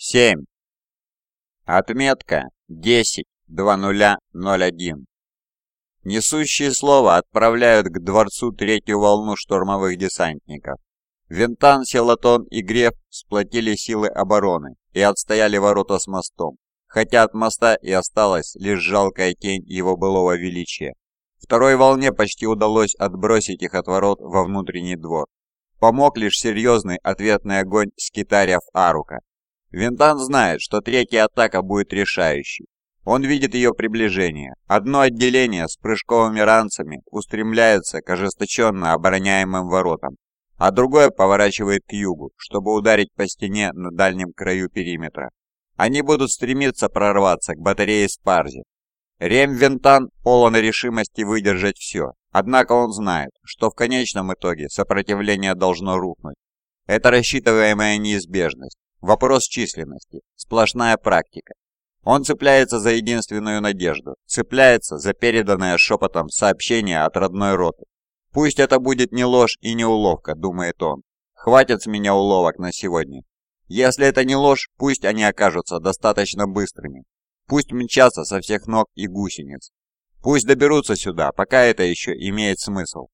7. Отметка 10.20.01. Несущие слово отправляют к дворцу третью волну штурмовых десантников. Винтан, Селатон и Греф сплотили силы обороны и отстояли ворота с мостом, хотя от моста и осталась лишь жалкая тень его былого величия. Второй волне почти удалось отбросить их от ворот во внутренний двор. Помог лишь серьезный ответный огонь скитариев Арука, Винтан знает, что третья атака будет решающей. Он видит ее приближение. Одно отделение с прыжковыми ранцами устремляется к ожесточенно обороняемым воротам, а другое поворачивает к югу, чтобы ударить по стене на дальнем краю периметра. Они будут стремиться прорваться к батарее Спарзи. Рем Винтан полон решимости выдержать все, однако он знает, что в конечном итоге сопротивление должно рухнуть. Это рассчитываемая неизбежность, Вопрос численности. Сплошная практика. Он цепляется за единственную надежду, цепляется за переданное шепотом сообщение от родной роты. Пусть это будет не ложь и не уловка, думает он. Хватит с меня уловок на сегодня. Если это не ложь, пусть они окажутся достаточно быстрыми. Пусть мчатся со всех ног и гусениц. Пусть доберутся сюда, пока это еще имеет смысл.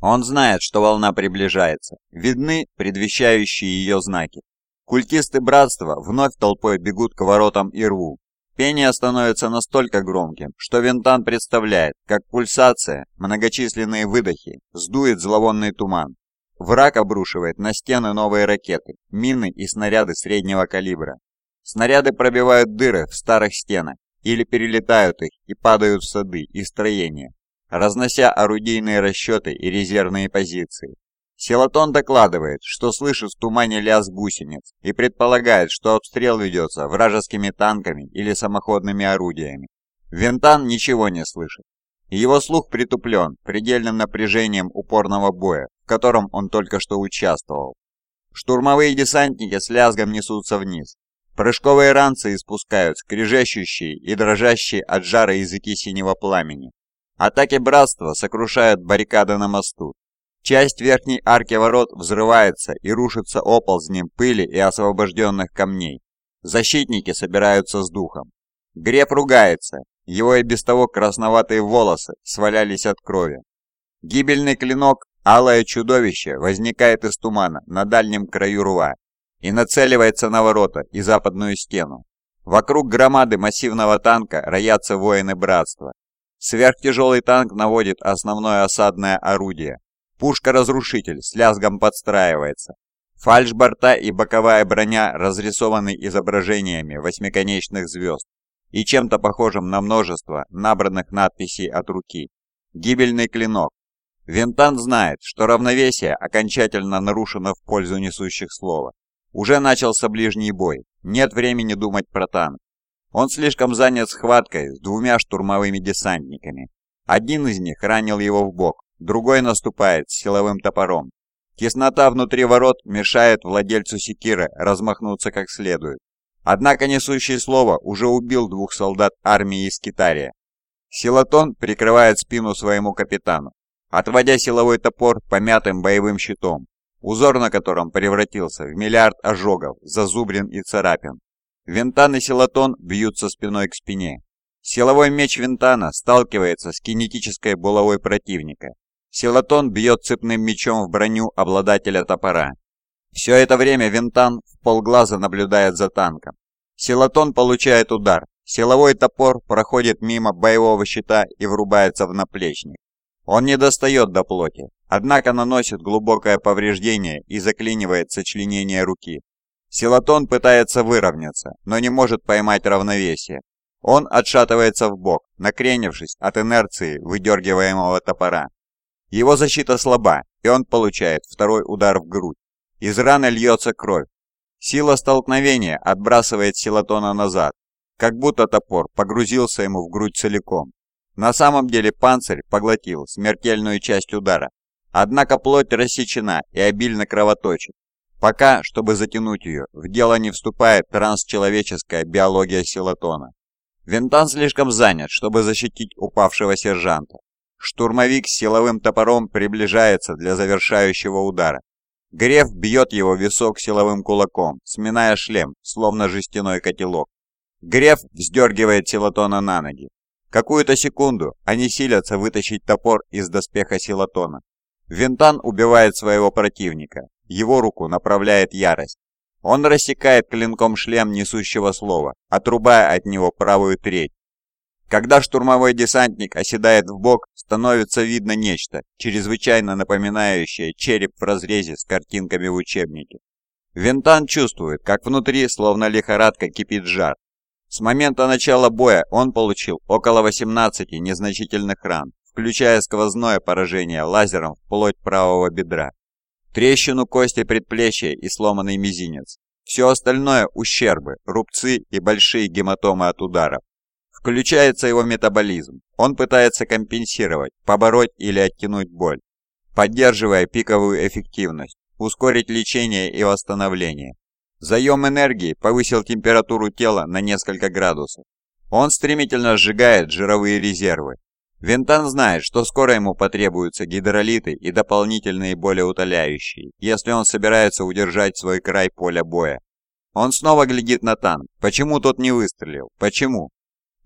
Он знает, что волна приближается. Видны предвещающие ее знаки. Культисты братства вновь толпой бегут к воротам и рву. Пение становится настолько громким, что Винтан представляет, как пульсация, многочисленные выдохи, сдует зловонный туман. Враг обрушивает на стены новые ракеты, мины и снаряды среднего калибра. Снаряды пробивают дыры в старых стенах или перелетают их и падают в сады и строения, разнося орудийные расчеты и резервные позиции. Селатон докладывает, что слышит в тумане лязг гусениц и предполагает, что обстрел ведется вражескими танками или самоходными орудиями. Вентан ничего не слышит. Его слух притуплен предельным напряжением упорного боя, в котором он только что участвовал. Штурмовые десантники с лязгом несутся вниз. Прыжковые ранцы испускают скрежещущие и дрожащие от жара языки синего пламени. Атаки братства сокрушают баррикады на мосту, Часть верхней арки ворот взрывается и рушится оползнем пыли и освобожденных камней. Защитники собираются с духом. Греб ругается, его и без того красноватые волосы свалялись от крови. Гибельный клинок, алое чудовище, возникает из тумана на дальнем краю рва и нацеливается на ворота и западную стену. Вокруг громады массивного танка роятся воины братства. Сверхтяжелый танк наводит основное осадное орудие, Пушка-разрушитель с лязгом подстраивается. Фальшборта и боковая броня разрисованы изображениями восьмиконечных звезд и чем-то похожим на множество набранных надписей от руки. Гибельный клинок. Винтан знает, что равновесие окончательно нарушено в пользу несущих слова. Уже начался ближний бой, нет времени думать про танк. Он слишком занят схваткой с двумя штурмовыми десантниками. Один из них ранил его в бок, другой наступает с силовым топором. Теснота внутри ворот мешает владельцу секиры размахнуться как следует. Однако несущий слово уже убил двух солдат армии из Китария. Силатон прикрывает спину своему капитану, отводя силовой топор помятым боевым щитом, узор на котором превратился в миллиард ожогов, зазубрин и царапин. Винтан и Силатон бьются спиной к спине. Силовой меч Винтана сталкивается с кинетической булавой противника, Силатон бьет цепным мечом в броню обладателя топора. Все это время Винтан в полглаза наблюдает за танком. Силатон получает удар. Силовой топор проходит мимо боевого щита и врубается в наплечник. Он не достает до плоти, однако наносит глубокое повреждение и заклинивает сочленение руки. Силатон пытается выровняться, но не может поймать равновесие. Он отшатывается в бок, накренившись от инерции выдергиваемого топора. Его защита слаба, и он получает второй удар в грудь. Из раны льется кровь. Сила столкновения отбрасывает Силатона назад, как будто топор погрузился ему в грудь целиком. На самом деле панцирь поглотил смертельную часть удара, однако плоть рассечена и обильно кровоточит. Пока, чтобы затянуть ее, в дело не вступает трансчеловеческая биология Силатона. Винтан слишком занят, чтобы защитить упавшего сержанта. Штурмовик с силовым топором приближается для завершающего удара. Греф бьет его висок силовым кулаком, сминая шлем, словно жестяной котелок. Греф вздергивает Силатона на ноги. Какую-то секунду они силятся вытащить топор из доспеха Силатона. Винтан убивает своего противника. Его руку направляет ярость. Он рассекает клинком шлем несущего слова, отрубая от него правую треть. Когда штурмовой десантник оседает в бок, становится видно нечто, чрезвычайно напоминающее череп в разрезе с картинками в учебнике. Винтан чувствует, как внутри, словно лихорадка, кипит жар. С момента начала боя он получил около 18 незначительных ран, включая сквозное поражение лазером вплоть правого бедра, трещину кости предплечья и сломанный мизинец. Все остальное – ущербы, рубцы и большие гематомы от ударов. Включается его метаболизм. Он пытается компенсировать, побороть или оттянуть боль, поддерживая пиковую эффективность, ускорить лечение и восстановление. Заем энергии повысил температуру тела на несколько градусов. Он стремительно сжигает жировые резервы. Винтан знает, что скоро ему потребуются гидролиты и дополнительные болеутоляющие, если он собирается удержать свой край поля боя. Он снова глядит на танк. Почему тот не выстрелил? Почему?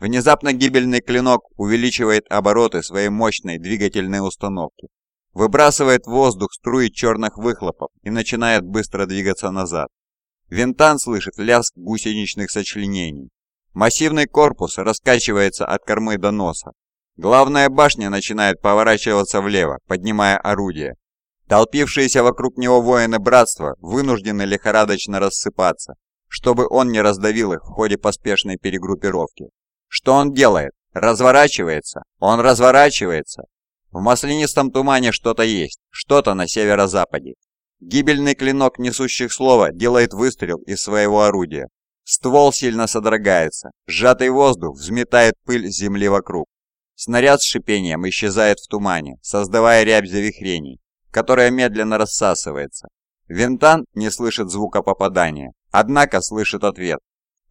Внезапно гибельный клинок увеличивает обороты своей мощной двигательной установки, выбрасывает в воздух струи черных выхлопов и начинает быстро двигаться назад. Винтан слышит лязг гусеничных сочленений. Массивный корпус раскачивается от кормы до носа. Главная башня начинает поворачиваться влево, поднимая орудие. Толпившиеся вокруг него воины братства вынуждены лихорадочно рассыпаться, чтобы он не раздавил их в ходе поспешной перегруппировки. Что он делает? Разворачивается? Он разворачивается? В маслянистом тумане что-то есть, что-то на северо-западе. Гибельный клинок несущих слова делает выстрел из своего орудия. Ствол сильно содрогается, сжатый воздух взметает пыль земли вокруг. Снаряд с шипением исчезает в тумане, создавая рябь завихрений, которая медленно рассасывается. Винтан не слышит звука попадания, однако слышит ответ.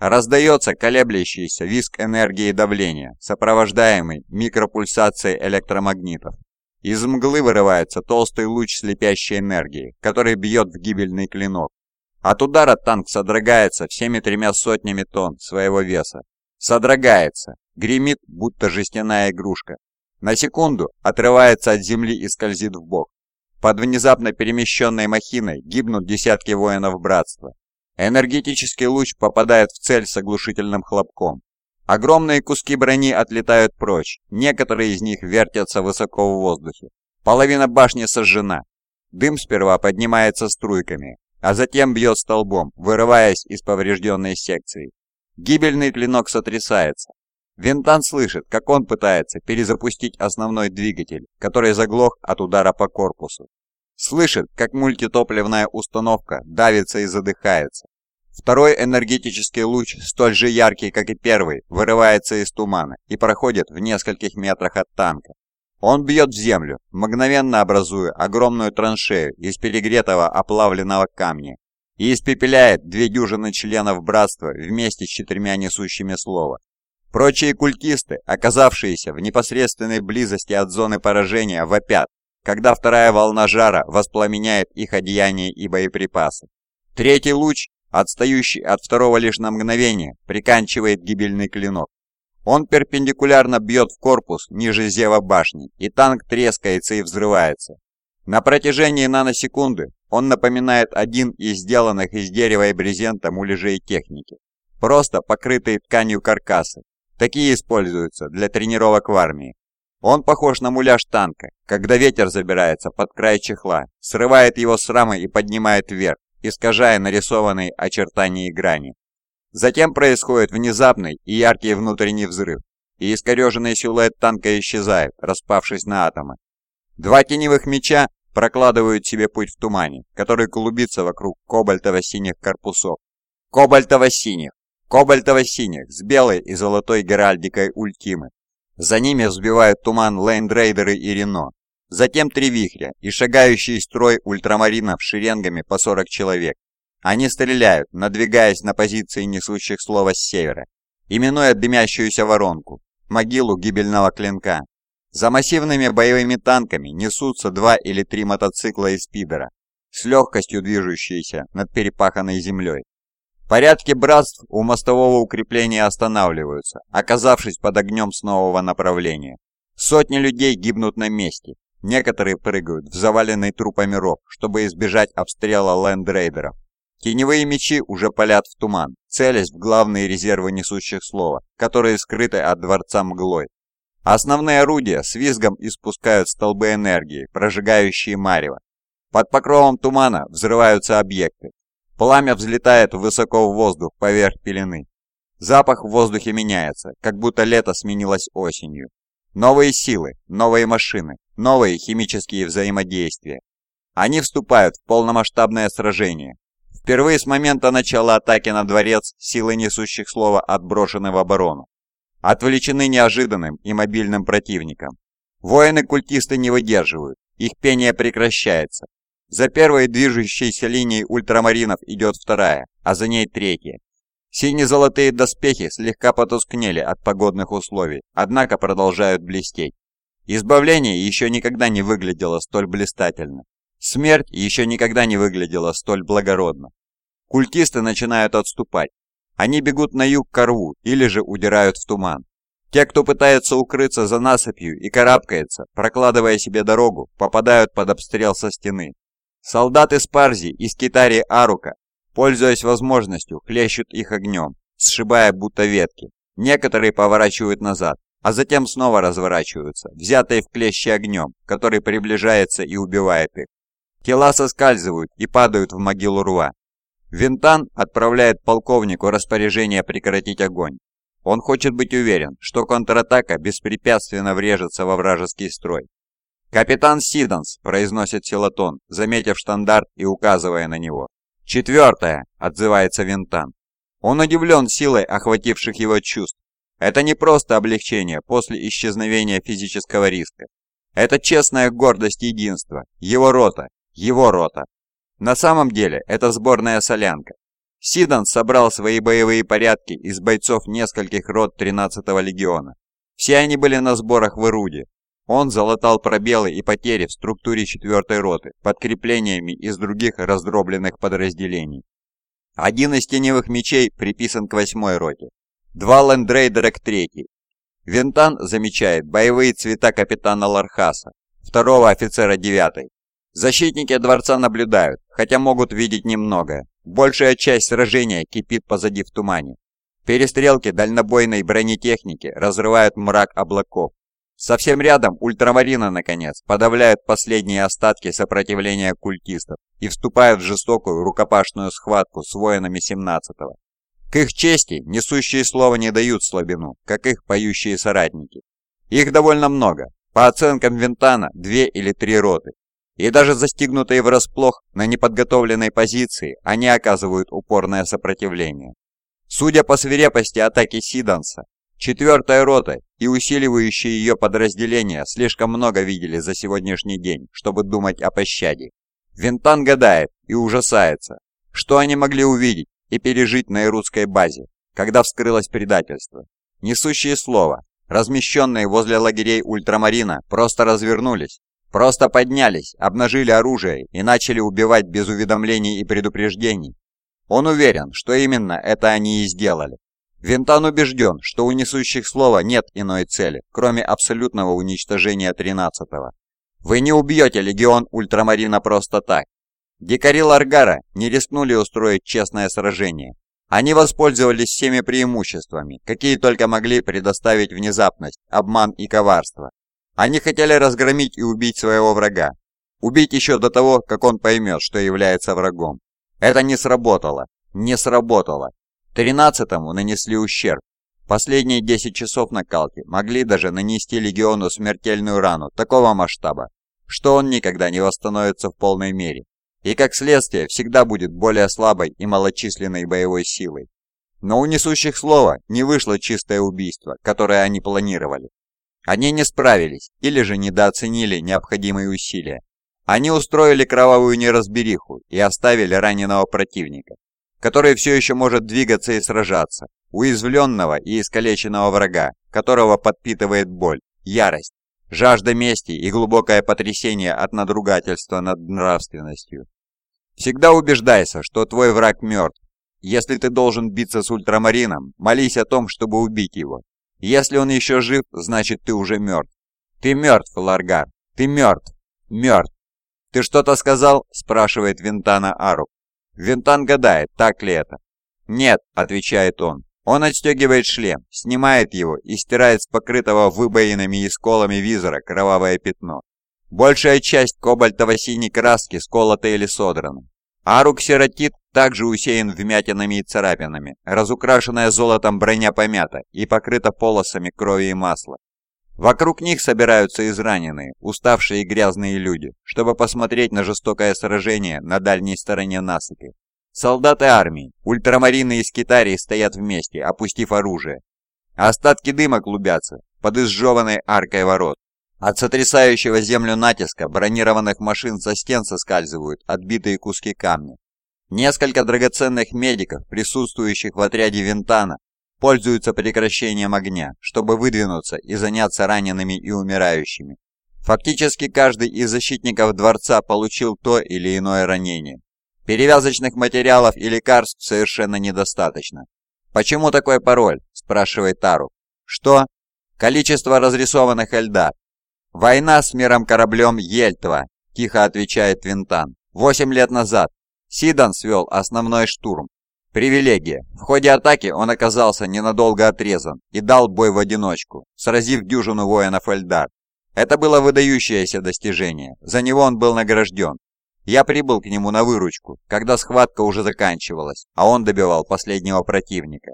Раздается колеблющийся визг энергии и давления, сопровождаемый микропульсацией электромагнитов. Из мглы вырывается толстый луч слепящей энергии, который бьет в гибельный клинок. От удара танк содрогается всеми тремя сотнями тонн своего веса. Содрогается, гремит, будто жестяная игрушка. На секунду отрывается от земли и скользит в бок. Под внезапно перемещенной махиной гибнут десятки воинов братства. Энергетический луч попадает в цель с оглушительным хлопком. Огромные куски брони отлетают прочь, некоторые из них вертятся высоко в воздухе. Половина башни сожжена. Дым сперва поднимается струйками, а затем бьет столбом, вырываясь из поврежденной секции. Гибельный клинок сотрясается. Винтан слышит, как он пытается перезапустить основной двигатель, который заглох от удара по корпусу. Слышит, как мультитопливная установка давится и задыхается. Второй энергетический луч, столь же яркий, как и первый, вырывается из тумана и проходит в нескольких метрах от танка. Он бьет в землю, мгновенно образуя огромную траншею из перегретого оплавленного камня и испепеляет две дюжины членов братства вместе с четырьмя несущими слова. Прочие культисты, оказавшиеся в непосредственной близости от зоны поражения, вопят, когда вторая волна жара воспламеняет их одеяния и боеприпасы. Третий луч, отстающий от второго лишь на мгновение, приканчивает гибельный клинок. Он перпендикулярно бьет в корпус ниже зева башни, и танк трескается и взрывается. На протяжении наносекунды он напоминает один из сделанных из дерева и брезента муляжей техники, просто покрытые тканью каркасы. Такие используются для тренировок в армии. Он похож на муляж танка, когда ветер забирается под край чехла, срывает его с рамы и поднимает вверх, искажая нарисованные очертания и грани. Затем происходит внезапный и яркий внутренний взрыв, и искореженный силуэт танка исчезает, распавшись на атомы. Два теневых меча прокладывают себе путь в тумане, который клубится вокруг кобальтово-синих корпусов. Кобальтово-синих! Кобальтово-синих с белой и золотой геральдикой ультимы, за ними взбивают туман лейндрейдеры и Рено. Затем три вихря и шагающий строй ультрамаринов шеренгами по 40 человек. Они стреляют, надвигаясь на позиции несущих слова с севера, именуя дымящуюся воронку, могилу гибельного клинка. За массивными боевыми танками несутся два или три мотоцикла из спидера. с легкостью движущиеся над перепаханной землей. Порядки братств у мостового укрепления останавливаются, оказавшись под огнем с нового направления. Сотни людей гибнут на месте, некоторые прыгают в заваленный трупами ров, чтобы избежать обстрела лендрейдеров. Теневые мечи уже палят в туман, целясь в главные резервы несущих слова, которые скрыты от дворца мглой. Основные орудия с визгом испускают столбы энергии, прожигающие марево. Под покровом тумана взрываются объекты. Пламя взлетает высоко в воздух поверх пелены. Запах в воздухе меняется, как будто лето сменилось осенью. Новые силы, новые машины, новые химические взаимодействия. Они вступают в полномасштабное сражение, Впервые с момента начала атаки на дворец силы несущих слова отброшены в оборону. Отвлечены неожиданным и мобильным противником. Воины-культисты не выдерживают, их пение прекращается. За первой движущейся линией ультрамаринов идет вторая, а за ней третья. Сине-золотые доспехи слегка потускнели от погодных условий, однако продолжают блестеть. Избавление еще никогда не выглядело столь блистательно. Смерть еще никогда не выглядела столь благородно. Культисты начинают отступать. Они бегут на юг к рву или же удирают в туман. Те, кто пытается укрыться за насыпью и карабкается, прокладывая себе дорогу, попадают под обстрел со стены. Солдаты Спарзи из Китари Арука, пользуясь возможностью, хлещут их огнем, сшибая будто ветки. Некоторые поворачивают назад, а затем снова разворачиваются, взятые в клещи огнем, который приближается и убивает их. Тела соскальзывают и падают в могилу рва. Винтан отправляет полковнику распоряжение прекратить огонь. Он хочет быть уверен, что контратака беспрепятственно врежется во вражеский строй. «Капитан Сиданс», — произносит Силатон, заметив штандарт и указывая на него. «Четвертое», — отзывается Винтан. Он удивлен силой охвативших его чувств. Это не просто облегчение после исчезновения физического риска. Это честная гордость единства, его рота, его рота. На самом деле, это сборная солянка. Сидан собрал свои боевые порядки из бойцов нескольких рот 13-го легиона. Все они были на сборах в Ируде. Он залатал пробелы и потери в структуре 4-й роты подкреплениями из других раздробленных подразделений. Один из теневых мечей приписан к 8-й роте, два лендрейдера к 3-й. Винтан замечает боевые цвета капитана Лархаса, второго офицера 9-й, Защитники дворца наблюдают, хотя могут видеть немного. Большая часть сражения кипит позади в тумане. Перестрелки дальнобойной бронетехники разрывают мрак облаков. Совсем рядом ультрамарина, наконец, подавляют последние остатки сопротивления культистов и вступают в жестокую рукопашную схватку с воинами 17-го. К их чести несущие слова не дают слабину, как их поющие соратники. Их довольно много. По оценкам Винтана, две или три роты, и даже застигнутые врасплох на неподготовленной позиции, они оказывают упорное сопротивление. Судя по свирепости атаки Сиданса, четвертая рота и усиливающие ее подразделения слишком много видели за сегодняшний день, чтобы думать о пощаде. Винтан гадает и ужасается, что они могли увидеть и пережить на ирутской базе, когда вскрылось предательство. Несущие слова, размещенные возле лагерей ультрамарина, просто развернулись Просто поднялись, обнажили оружие и начали убивать без уведомлений и предупреждений. Он уверен, что именно это они и сделали. Винтан убежден, что у несущих слова нет иной цели, кроме абсолютного уничтожения 13-го. Вы не убьете легион Ультрамарина просто так. Дикари Ларгара не рискнули устроить честное сражение. Они воспользовались всеми преимуществами, какие только могли предоставить внезапность, обман и коварство. Они хотели разгромить и убить своего врага. Убить еще до того, как он поймет, что является врагом. Это не сработало. Не сработало. Тринадцатому нанесли ущерб. Последние 10 часов накалки могли даже нанести легиону смертельную рану такого масштаба, что он никогда не восстановится в полной мере. И как следствие всегда будет более слабой и малочисленной боевой силой. Но у несущих слова не вышло чистое убийство, которое они планировали. Они не справились или же недооценили необходимые усилия. Они устроили кровавую неразбериху и оставили раненого противника, который все еще может двигаться и сражаться, уязвленного и искалеченного врага, которого подпитывает боль, ярость, жажда мести и глубокое потрясение от надругательства над нравственностью. Всегда убеждайся, что твой враг мертв. Если ты должен биться с ультрамарином, молись о том, чтобы убить его. Если он еще жив, значит ты уже мертв. Ты мертв, Ларгар. Ты мертв. Мертв. «Ты что-то сказал?» – спрашивает Винтана Ару. Винтан гадает, так ли это. «Нет», – отвечает он. Он отстегивает шлем, снимает его и стирает с покрытого выбоинами и сколами визора кровавое пятно. Большая часть кобальтово-синей краски сколота или содрана. Ару-ксеротит также усеян вмятинами и царапинами, разукрашенная золотом броня помята и покрыта полосами крови и масла. Вокруг них собираются израненные, уставшие и грязные люди, чтобы посмотреть на жестокое сражение на дальней стороне насыпи. Солдаты армии, ультрамарины из Китарии стоят вместе, опустив оружие. Остатки дыма клубятся под изжеванной аркой ворот. От сотрясающего землю натиска бронированных машин со стен соскальзывают отбитые куски камня. Несколько драгоценных медиков, присутствующих в отряде Винтана, пользуются прекращением огня, чтобы выдвинуться и заняться ранеными и умирающими. Фактически каждый из защитников дворца получил то или иное ранение. Перевязочных материалов и лекарств совершенно недостаточно. «Почему такой пароль?» – спрашивает Тару. «Что?» «Количество разрисованных эльдар». «Война с миром кораблем Ельтва», – тихо отвечает Винтан. «Восемь лет назад. Сидан свел основной штурм. Привилегия. В ходе атаки он оказался ненадолго отрезан и дал бой в одиночку, сразив дюжину воинов Эльдар. Это было выдающееся достижение, за него он был награжден. Я прибыл к нему на выручку, когда схватка уже заканчивалась, а он добивал последнего противника.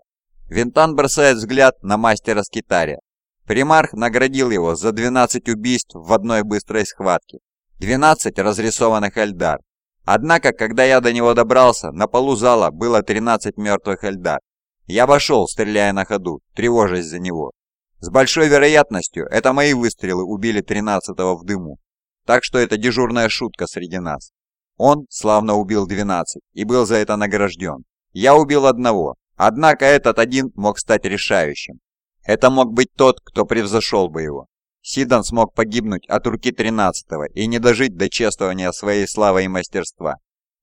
Винтан бросает взгляд на мастера скитаря. Примарх наградил его за 12 убийств в одной быстрой схватке. 12 разрисованных Эльдар, Однако, когда я до него добрался, на полу зала было 13 мертвых льда. Я обошел, стреляя на ходу, тревожась за него. С большой вероятностью, это мои выстрелы убили 13-го в дыму. Так что это дежурная шутка среди нас. Он славно убил 12 и был за это награжден. Я убил одного, однако этот один мог стать решающим. Это мог быть тот, кто превзошел бы его. Сидан смог погибнуть от руки 13-го и не дожить до чествования своей славы и мастерства.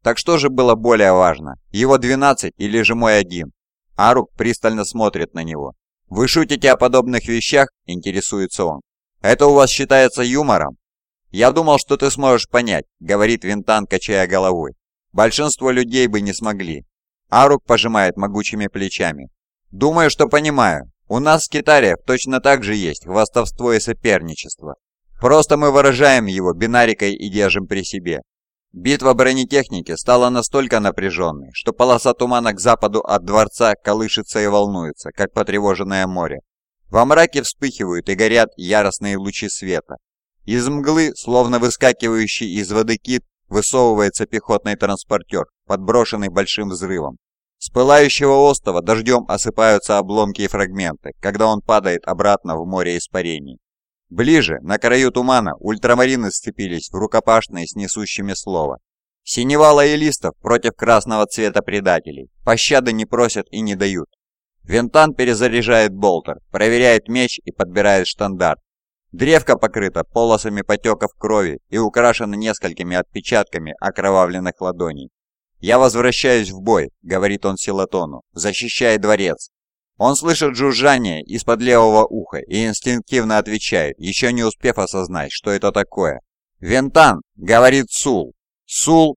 Так что же было более важно, его 12 или же мой один? Арук пристально смотрит на него. «Вы шутите о подобных вещах?» – интересуется он. «Это у вас считается юмором?» «Я думал, что ты сможешь понять», – говорит Винтан, качая головой. «Большинство людей бы не смогли». Арук пожимает могучими плечами. «Думаю, что понимаю. У нас, скитариев, точно так же есть хвастовство и соперничество. Просто мы выражаем его бинарикой и держим при себе. Битва бронетехники стала настолько напряженной, что полоса тумана к западу от дворца колышется и волнуется, как потревоженное море. Во мраке вспыхивают и горят яростные лучи света. Из мглы, словно выскакивающий из воды кит, высовывается пехотный транспортер, подброшенный большим взрывом. С пылающего острова дождем осыпаются обломки и фрагменты, когда он падает обратно в море испарений. Ближе, на краю тумана, ультрамарины сцепились в рукопашные с несущими слова. Синева лоялистов против красного цвета предателей. Пощады не просят и не дают. Вентан перезаряжает болтер, проверяет меч и подбирает штандарт. Древко покрыто полосами потеков крови и украшено несколькими отпечатками окровавленных ладоней. «Я возвращаюсь в бой», — говорит он Силатону, защищая дворец. Он слышит жужжание из-под левого уха и инстинктивно отвечает, еще не успев осознать, что это такое. «Вентан!» — говорит Сул. «Сул!»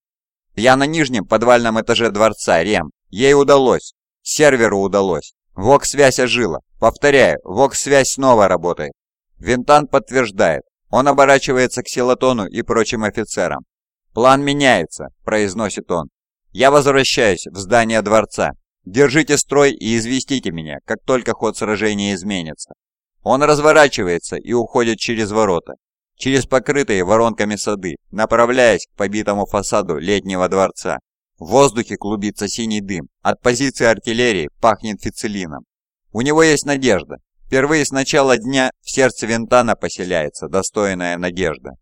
«Я на нижнем подвальном этаже дворца, Рем. Ей удалось. Серверу удалось. ВОК-связь ожила. Повторяю, ВОК-связь снова работает». Винтан подтверждает. Он оборачивается к Силатону и прочим офицерам. «План меняется», — произносит он. Я возвращаюсь в здание дворца. Держите строй и известите меня, как только ход сражения изменится. Он разворачивается и уходит через ворота, через покрытые воронками сады, направляясь к побитому фасаду летнего дворца. В воздухе клубится синий дым, от позиции артиллерии пахнет фицелином. У него есть надежда. Впервые с начала дня в сердце Винтана поселяется достойная надежда.